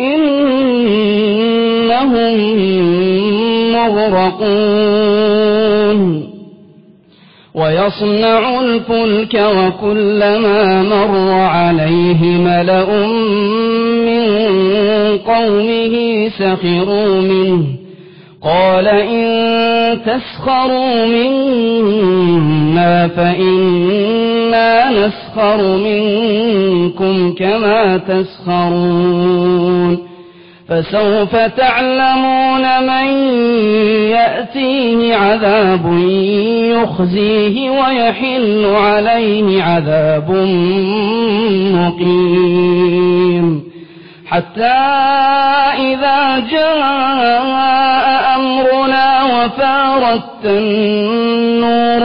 إنهم مغرقون. ويصنع الفلك وكلما مر عليه ملأ من قومه سخروا منه. قال إن تسخروا منا فإنا نسخر منكم كما تسخرون فسوف تعلمون من يأتيه عذاب يخزيه ويحل عليه عذاب مقيم. حتى إذا جاء أمرنا وفارت النور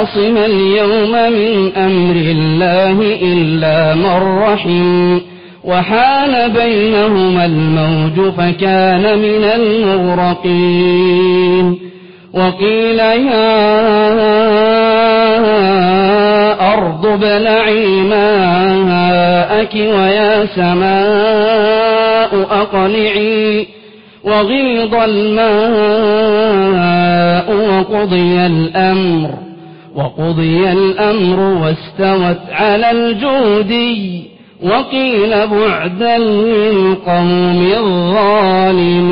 عاصم اليوم من أمر الله إلا من رحم وحال بينهما الموج فكان من المغرقين وقيل يا أرض ابلعي ماءك ويا سماء أقلعي وغيض الماء وقضي الأمر وقضي الأمر واستوت على الجودي وقيل بعدا للقوم الظالمين.